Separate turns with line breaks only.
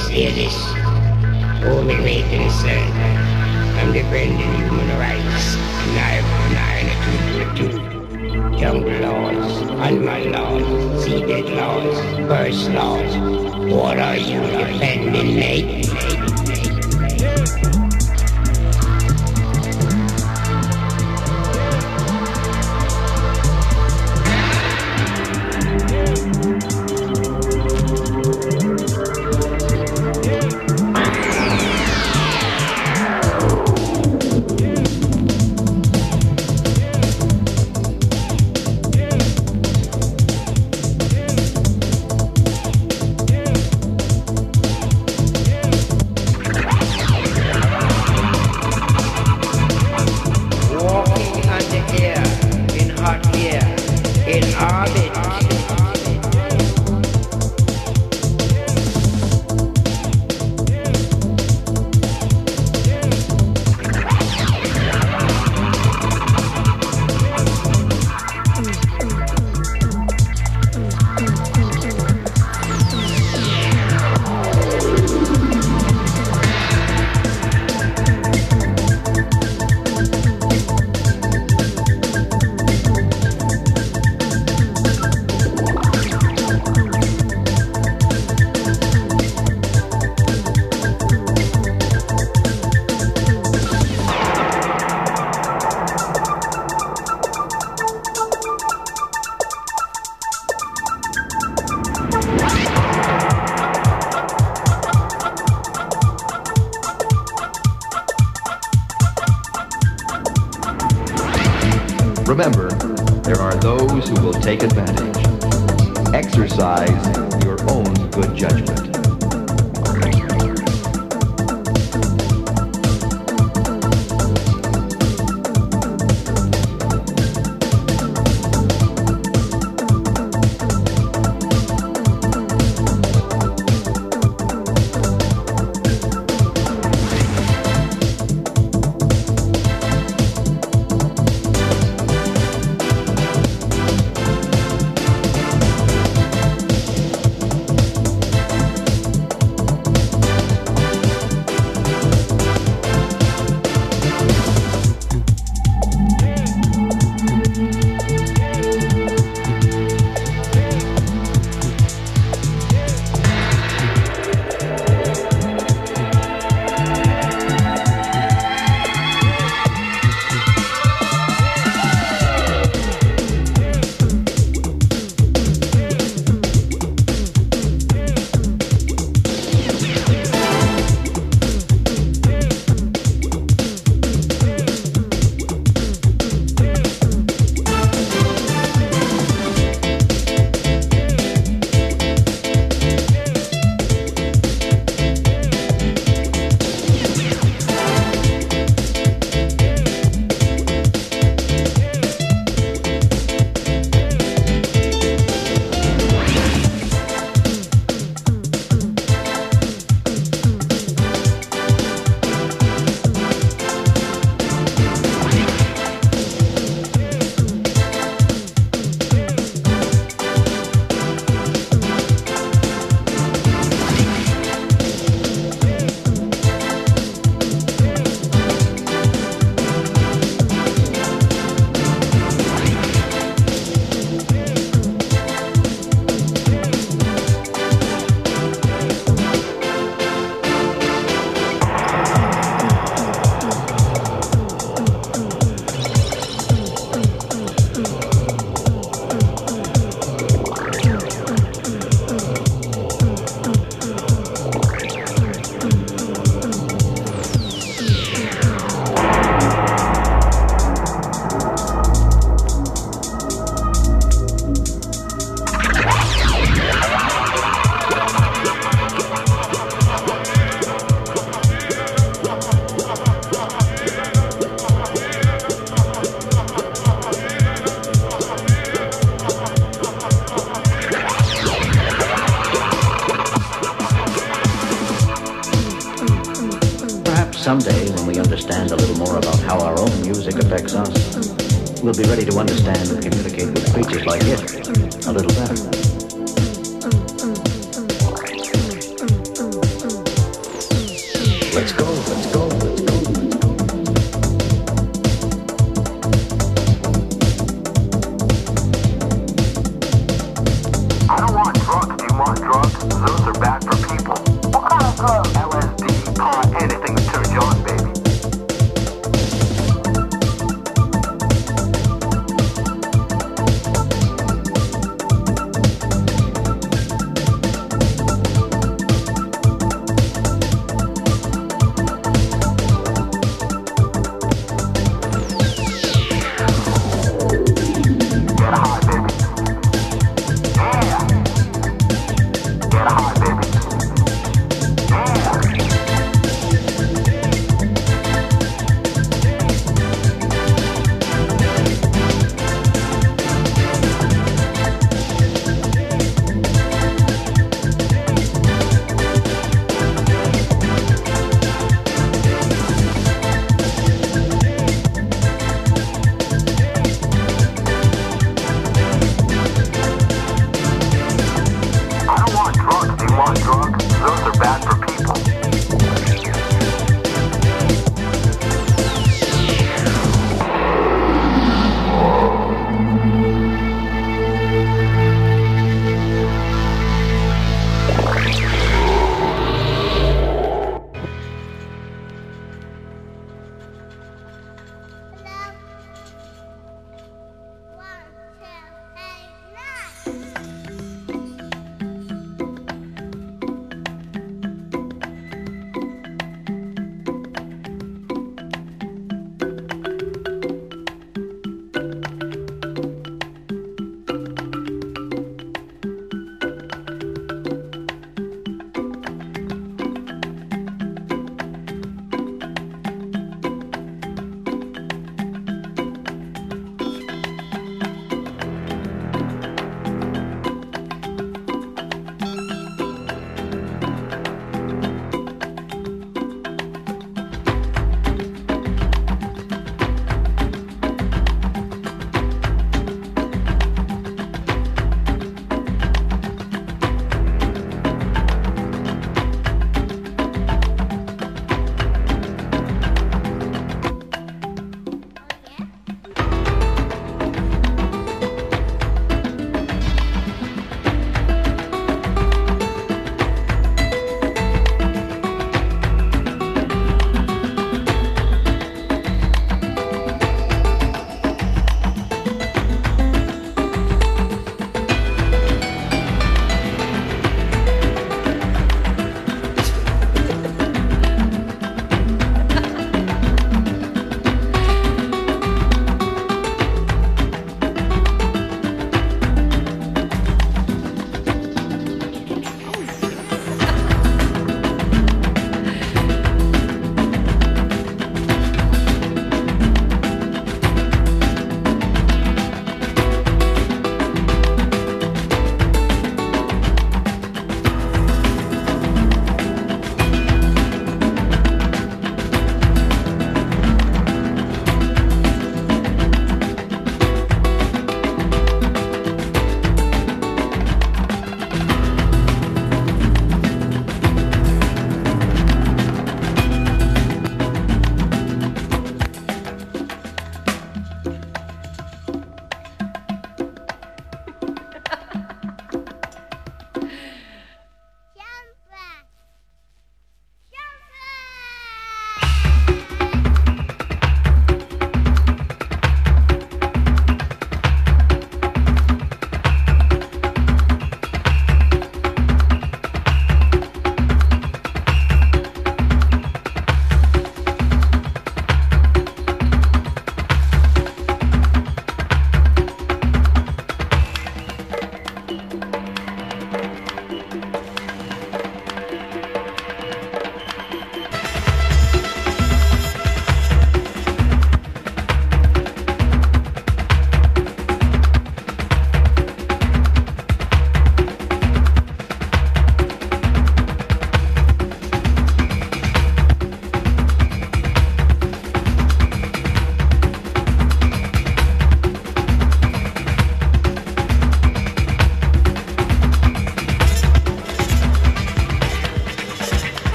this, hear this. All me way Concern. I'm defending human rights. Nine, nine, two, two. Jungle laws, animal laws, seeded laws, first laws. What are you defending, mate?